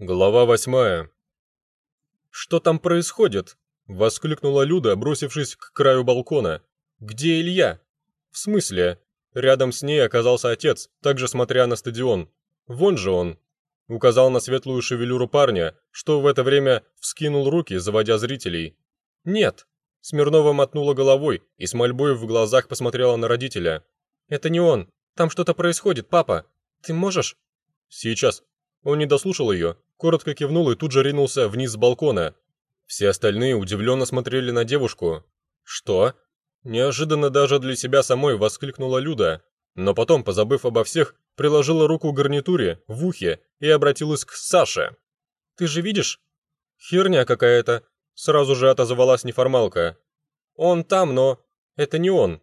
Глава восьмая. «Что там происходит?» — воскликнула Люда, бросившись к краю балкона. «Где Илья?» «В смысле?» Рядом с ней оказался отец, также смотря на стадион. «Вон же он!» Указал на светлую шевелюру парня, что в это время вскинул руки, заводя зрителей. «Нет!» Смирнова мотнула головой и с мольбой в глазах посмотрела на родителя. «Это не он. Там что-то происходит, папа. Ты можешь?» «Сейчас». Он не дослушал ее, коротко кивнул и тут же ринулся вниз с балкона. Все остальные удивленно смотрели на девушку. «Что?» Неожиданно даже для себя самой воскликнула Люда, но потом, позабыв обо всех, приложила руку к гарнитуре, в ухе, и обратилась к Саше. «Ты же видишь?» «Херня какая-то», — сразу же отозвалась неформалка. «Он там, но...» «Это не он».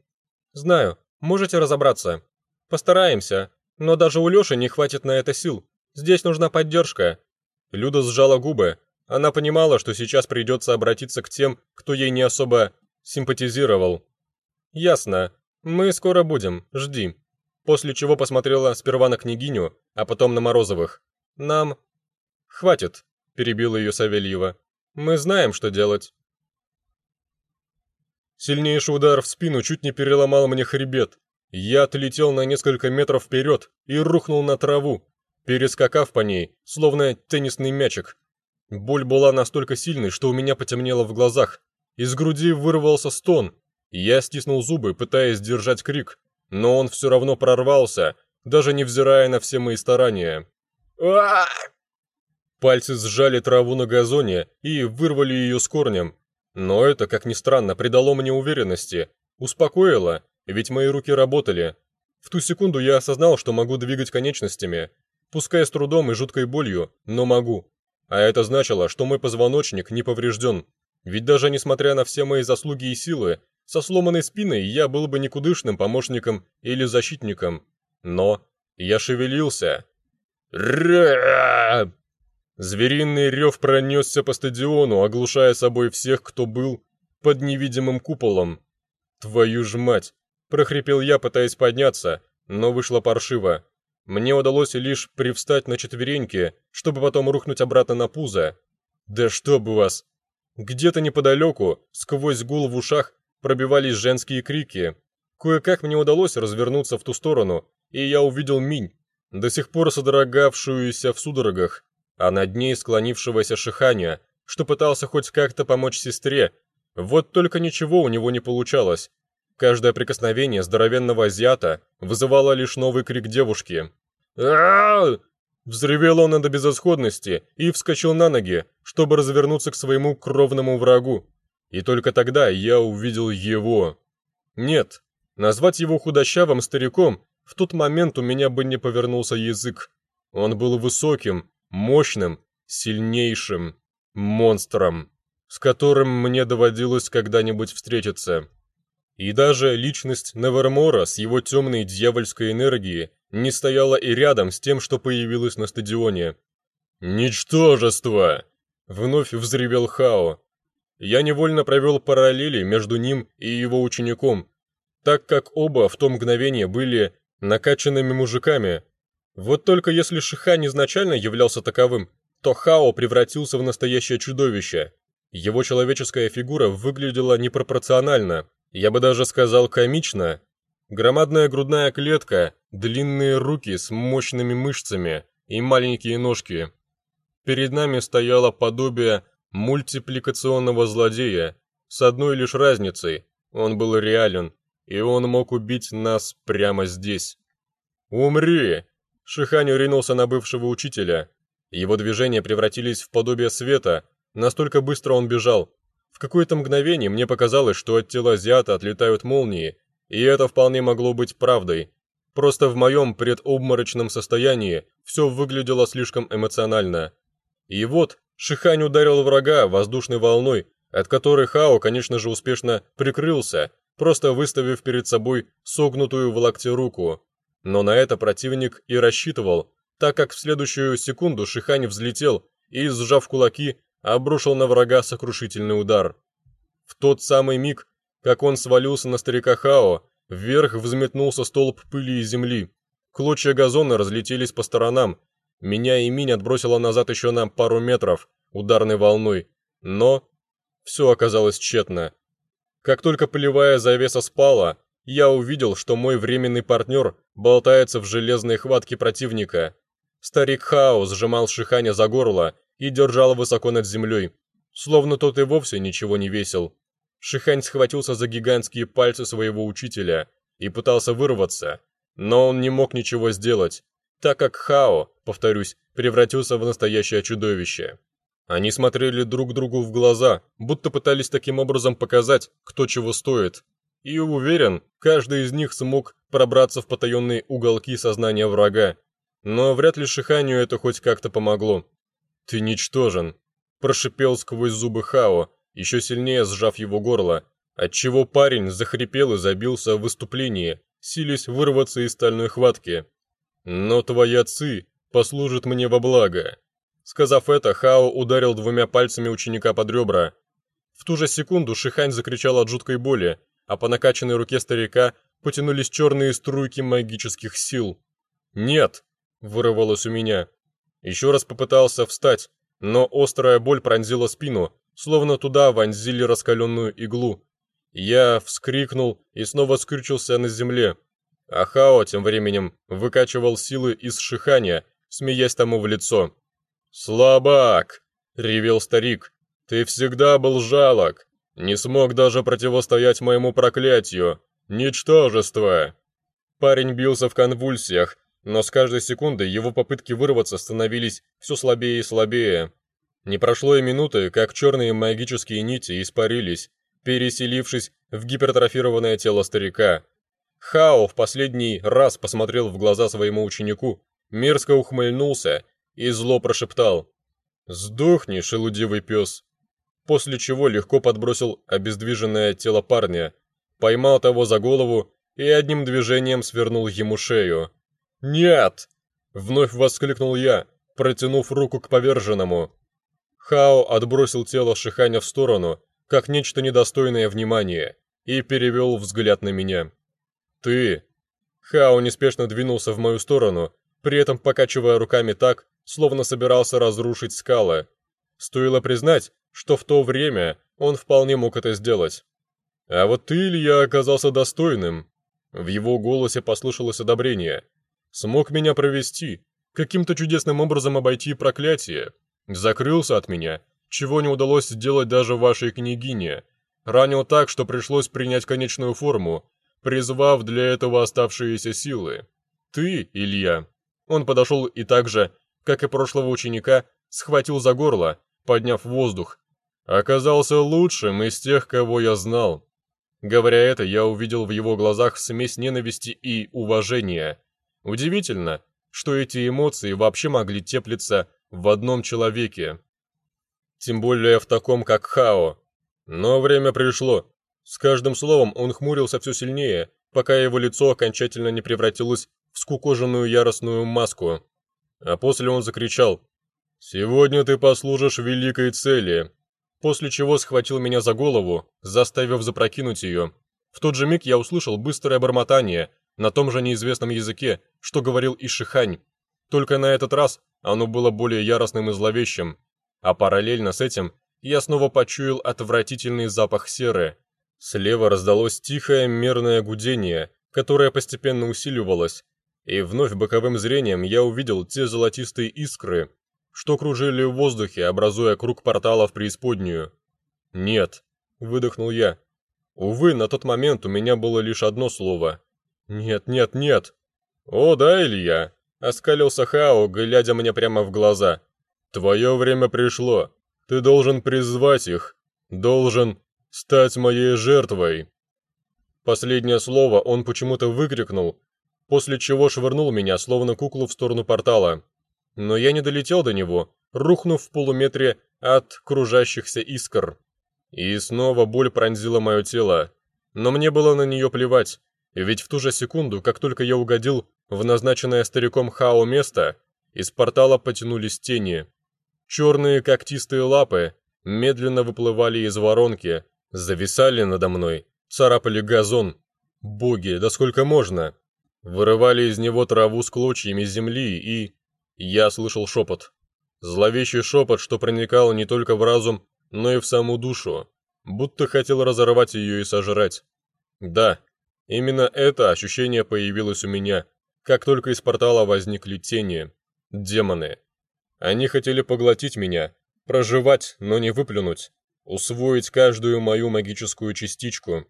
«Знаю, можете разобраться». «Постараемся, но даже у Лёши не хватит на это сил. Здесь нужна поддержка». Люда сжала губы. Она понимала, что сейчас придется обратиться к тем, кто ей не особо симпатизировал. «Ясно. Мы скоро будем. Жди». После чего посмотрела сперва на княгиню, а потом на Морозовых. «Нам...» «Хватит», — перебила ее Савельева. «Мы знаем, что делать». Сильнейший удар в спину чуть не переломал мне хребет. Я отлетел на несколько метров вперед и рухнул на траву, перескакав по ней, словно теннисный мячик. Боль была настолько сильной, что у меня потемнело в глазах. Из груди вырвался стон. Я стиснул зубы, пытаясь сдержать крик, но он все равно прорвался, даже невзирая на все мои старания. Пальцы сжали траву на газоне и вырвали ее с корнем. Но это, как ни странно, придало мне уверенности, успокоило, ведь мои руки работали. В ту секунду я осознал, что могу двигать конечностями, пускай с трудом и жуткой болью, но могу. А это значило, что мой позвоночник не поврежден. Ведь даже несмотря на все мои заслуги и силы, со сломанной спиной я был бы никудышным помощником или защитником. Но я шевелился. Ра! Звериный рев пронесся по стадиону, оглушая собой всех, кто был под невидимым куполом. «Твою ж мать!» – прохрипел я, пытаясь подняться, но вышло паршиво. Мне удалось лишь привстать на четвереньки, чтобы потом рухнуть обратно на пузо. «Да чтоб вас!» Где-то неподалеку, сквозь гул в ушах, пробивались женские крики. Кое-как мне удалось развернуться в ту сторону, и я увидел Минь, до сих пор содрогавшуюся в судорогах, а над ней склонившегося Шиханя, что пытался хоть как-то помочь сестре. Вот только ничего у него не получалось. Каждое прикосновение здоровенного азиата вызывало лишь новый крик девушки. а Взревел он до безысходности и вскочил на ноги, чтобы развернуться к своему кровному врагу. И только тогда я увидел его. Нет, назвать его худощавым стариком в тот момент у меня бы не повернулся язык. Он был высоким, мощным, сильнейшим монстром, с которым мне доводилось когда-нибудь встретиться. И даже личность Невермора с его темной дьявольской энергией не стояла и рядом с тем, что появилось на стадионе. «Ничтожество!» — вновь взревел Хао. Я невольно провел параллели между ним и его учеником, так как оба в то мгновение были накачанными мужиками. Вот только если Шихан изначально являлся таковым, то Хао превратился в настоящее чудовище. Его человеческая фигура выглядела непропорционально, я бы даже сказал комично. Громадная грудная клетка, длинные руки с мощными мышцами и маленькие ножки. Перед нами стояло подобие мультипликационного злодея, с одной лишь разницей, он был реален, и он мог убить нас прямо здесь. «Умри!» Шиханю ринулся на бывшего учителя. Его движения превратились в подобие света, настолько быстро он бежал, в какое-то мгновение мне показалось, что от тела азиата отлетают молнии, и это вполне могло быть правдой. Просто в моем предобморочном состоянии все выглядело слишком эмоционально. И вот Шихань ударил врага воздушной волной, от которой Хао, конечно же, успешно прикрылся, просто выставив перед собой согнутую в локте руку. Но на это противник и рассчитывал, так как в следующую секунду Шихань взлетел и, сжав кулаки, обрушил на врага сокрушительный удар. В тот самый миг, как он свалился на старика Хао, вверх взметнулся столб пыли и земли. Клочья газона разлетелись по сторонам, Меня и Минь отбросило назад еще на пару метров ударной волной, но все оказалось тщетно. Как только полевая завеса спала, я увидел, что мой временный партнер болтается в железной хватке противника. Старик Хао сжимал Шиханя за горло и держал высоко над землей, словно тот и вовсе ничего не весил. Шихань схватился за гигантские пальцы своего учителя и пытался вырваться, но он не мог ничего сделать, так как Хао, повторюсь, превратился в настоящее чудовище. Они смотрели друг другу в глаза, будто пытались таким образом показать, кто чего стоит. И уверен, каждый из них смог пробраться в потаенные уголки сознания врага. Но вряд ли Шиханию это хоть как-то помогло. «Ты ничтожен», – прошипел сквозь зубы Хао, еще сильнее сжав его горло, отчего парень захрипел и забился в выступлении, силясь вырваться из стальной хватки. «Но твоя ци послужит мне во благо». Сказав это, Хао ударил двумя пальцами ученика под ребра. В ту же секунду Шихань закричал от жуткой боли, а по накачанной руке старика потянулись черные струйки магических сил. «Нет!» – вырвалось у меня. Еще раз попытался встать, но острая боль пронзила спину, словно туда вонзили раскаленную иглу. Я вскрикнул и снова скрючился на земле. А Хао тем временем выкачивал силы из шихания, смеясь тому в лицо. «Слабак!» — ревел старик. «Ты всегда был жалок. Не смог даже противостоять моему проклятию. Ничтожество!» Парень бился в конвульсиях, но с каждой секундой его попытки вырваться становились все слабее и слабее. Не прошло и минуты, как черные магические нити испарились, переселившись в гипертрофированное тело старика. Хао в последний раз посмотрел в глаза своему ученику, мерзко ухмыльнулся и зло прошептал «Сдохни, шелудивый пес!» После чего легко подбросил обездвиженное тело парня, поймал того за голову и одним движением свернул ему шею. «Нет!» — вновь воскликнул я, протянув руку к поверженному. Хао отбросил тело Шиханя в сторону, как нечто недостойное внимания, и перевел взгляд на меня. «Ты!» Хао неспешно двинулся в мою сторону, при этом покачивая руками так, словно собирался разрушить скалы. Стоило признать, что в то время он вполне мог это сделать. «А вот ты, Илья, оказался достойным». В его голосе послышалось одобрение. «Смог меня провести, каким-то чудесным образом обойти проклятие. Закрылся от меня, чего не удалось сделать даже вашей княгине. Ранил так, что пришлось принять конечную форму, призвав для этого оставшиеся силы. Ты, Илья». Он подошел и также, как и прошлого ученика, схватил за горло, подняв воздух. Оказался лучшим из тех, кого я знал. Говоря это, я увидел в его глазах смесь ненависти и уважения. Удивительно, что эти эмоции вообще могли теплиться в одном человеке. Тем более в таком, как Хао. Но время пришло. С каждым словом он хмурился все сильнее, пока его лицо окончательно не превратилось в скукоженную яростную маску. А после он закричал «Сегодня ты послужишь великой цели», после чего схватил меня за голову, заставив запрокинуть ее. В тот же миг я услышал быстрое бормотание на том же неизвестном языке, что говорил Ишихань. Только на этот раз оно было более яростным и зловещим, а параллельно с этим я снова почуял отвратительный запах серы. Слева раздалось тихое мерное гудение, которое постепенно усиливалось, и вновь боковым зрением я увидел те золотистые искры, что кружили в воздухе, образуя круг портала в преисподнюю. «Нет», — выдохнул я. Увы, на тот момент у меня было лишь одно слово. «Нет, нет, нет!» «О, да, Илья!» — оскалился Хао, глядя мне прямо в глаза. «Твое время пришло. Ты должен призвать их. Должен стать моей жертвой». Последнее слово он почему-то выкрикнул, после чего швырнул меня, словно куклу, в сторону портала. Но я не долетел до него, рухнув в полуметре от кружащихся искр. И снова боль пронзила мое тело. Но мне было на нее плевать, ведь в ту же секунду, как только я угодил в назначенное стариком Хао место, из портала потянулись тени. Черные когтистые лапы медленно выплывали из воронки, зависали надо мной, царапали газон. Боги, да сколько можно? Вырывали из него траву с клочьями земли и... Я слышал шепот. Зловещий шепот, что проникал не только в разум, но и в саму душу, будто хотел разорвать ее и сожрать. Да, именно это ощущение появилось у меня, как только из портала возникли тени, демоны. Они хотели поглотить меня, проживать, но не выплюнуть, усвоить каждую мою магическую частичку,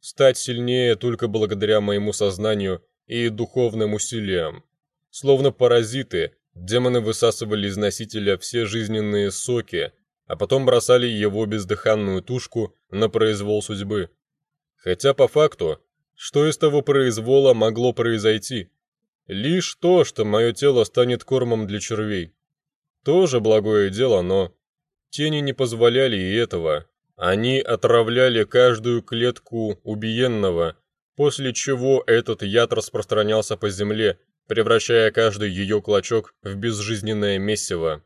стать сильнее только благодаря моему сознанию и духовным усилиям. Словно паразиты, демоны высасывали из носителя все жизненные соки, а потом бросали его бездыханную тушку на произвол судьбы. Хотя по факту, что из того произвола могло произойти? Лишь то, что мое тело станет кормом для червей. Тоже благое дело, но... Тени не позволяли и этого. Они отравляли каждую клетку убиенного, после чего этот яд распространялся по земле, превращая каждый ее клочок в безжизненное месиво.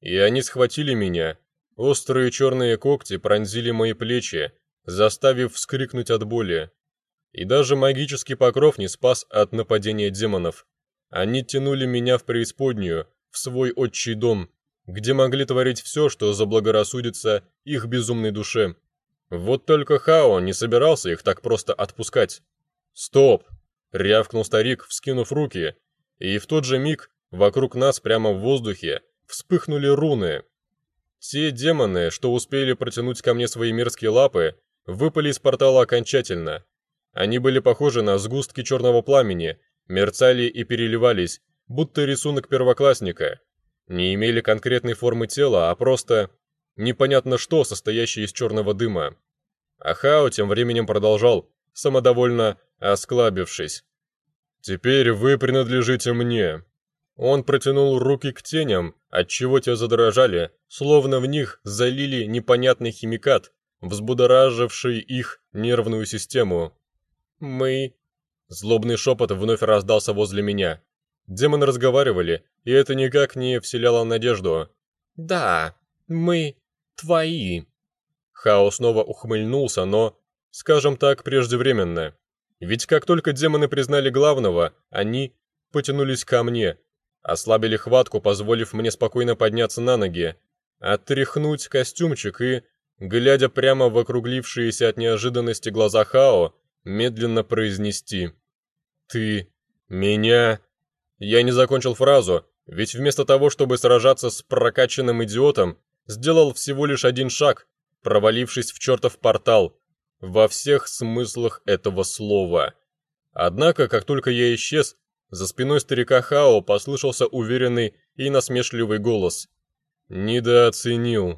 И они схватили меня. Острые черные когти пронзили мои плечи, заставив вскрикнуть от боли. И даже магический покров не спас от нападения демонов. Они тянули меня в преисподнюю, в свой отчий дом, где могли творить все, что заблагорассудится их безумной душе. Вот только Хао не собирался их так просто отпускать. «Стоп!» — рявкнул старик, вскинув руки, и в тот же миг вокруг нас прямо в воздухе вспыхнули руны. Те демоны, что успели протянуть ко мне свои мерзкие лапы, выпали из портала окончательно. Они были похожи на сгустки черного пламени, мерцали и переливались, будто рисунок первоклассника. Не имели конкретной формы тела, а просто непонятно что, состоящее из черного дыма. Ахао тем временем продолжал, самодовольно осклабившись. «Теперь вы принадлежите мне». Он протянул руки к теням, отчего те задрожали, словно в них залили непонятный химикат, взбудораживший их нервную систему. «Мы...» Злобный шепот вновь раздался возле меня. Демоны разговаривали, и это никак не вселяло надежду. «Да, мы твои». Хао снова ухмыльнулся, но, скажем так, преждевременно. Ведь как только демоны признали главного, они потянулись ко мне, ослабили хватку, позволив мне спокойно подняться на ноги, отряхнуть костюмчик и, глядя прямо в округлившиеся от неожиданности глаза Хао, медленно произнести «Ты меня...» Я не закончил фразу, ведь вместо того, чтобы сражаться с прокачанным идиотом, сделал всего лишь один шаг, провалившись в чертов портал, во всех смыслах этого слова. Однако, как только я исчез, за спиной старика Хао послышался уверенный и насмешливый голос. «Недооценил».